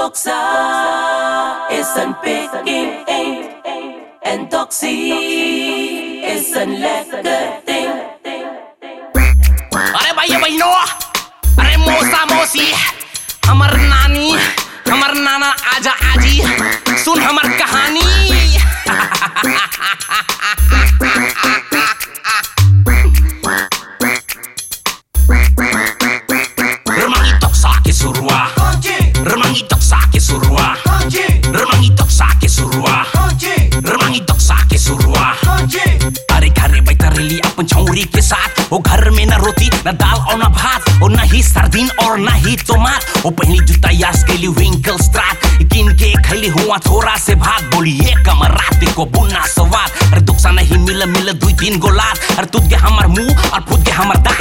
Doxa is een picking eend. En Doxy is een lekker ding. अरे भैया बहनों अरे मौसा मौसी हमर नानी हमर नाना आजा आजी सुन हमर कहानी साथ। वो घर में न रोटी न दाल और न भात। और न ही सर्दीन और न ही टमाट वो पहली जूता यास के लिए विंकल स्ट्राट किन के खली हुआ थोड़ा से भात बोली ये कमर रात को बुना सवाद अरे दुखसा नहीं मिल मिल दुई तीन गोलात अरे तुद के हमार मुँह और खुद के हमार दांत।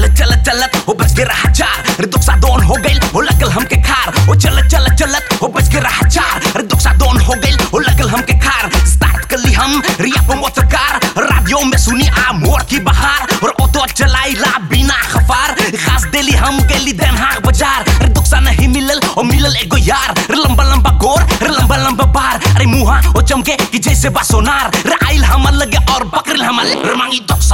वो चलत चलत वो बच के रहा चार दुखसा दोन हो गई वो लगल हमके खार। वो चलत चलत चलत वो बच के रहा चार दुखसा दोन हो गई वो लगल हमके खार। स्टार्ट कर ली हम, रिया पर मोटर कार। रेडियो में सुनी आ मोर की बहार। और ऑटो चलाई ला बिना खफार। खास दिली हम, गेली देन हाक बाज़ार दुखसा नहीं मिलल और मिलल एगो यार। लंबा लंबा गोर लंबा लंबा बार। अरे मुहा वो चमके कि जैसे बासोनार रे आइल हमल लगे और पकड़ल हमल रमांगी दुखसा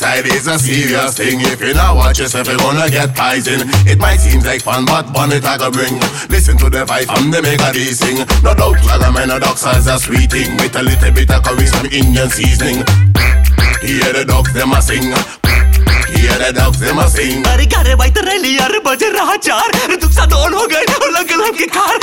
Eating outside is a serious thing. If you not watch yourself, you're gonna get poison. It might seem like fun, but bun it like a bring. Listen to the vibe from the mega D sing. No doubt, like a man, a dog size a sweet thing. With a little bit of curry, some Indian seasoning. Hear the dogs, them a sing. Hear the dogs, them a sing. अरे घरे बैठ रही यार बजे रहा चार अरे दुख सा दोन हो गए और लगल हम के कार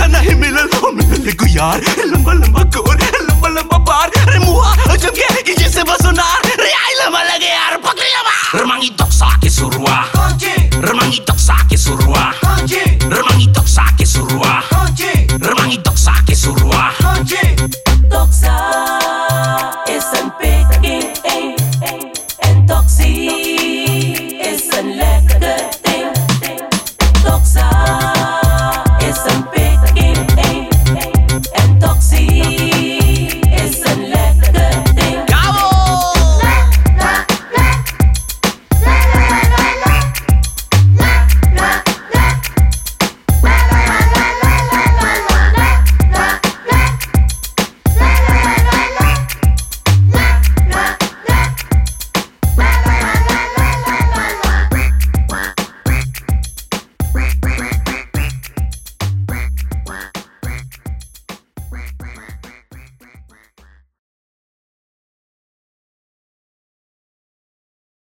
ऐसा नहीं मिलल हम लिखो यार लंबा लंबा कोर लंबा लंबा पार। अरे मुआ जब क्या कि जैसे बस सुनार रे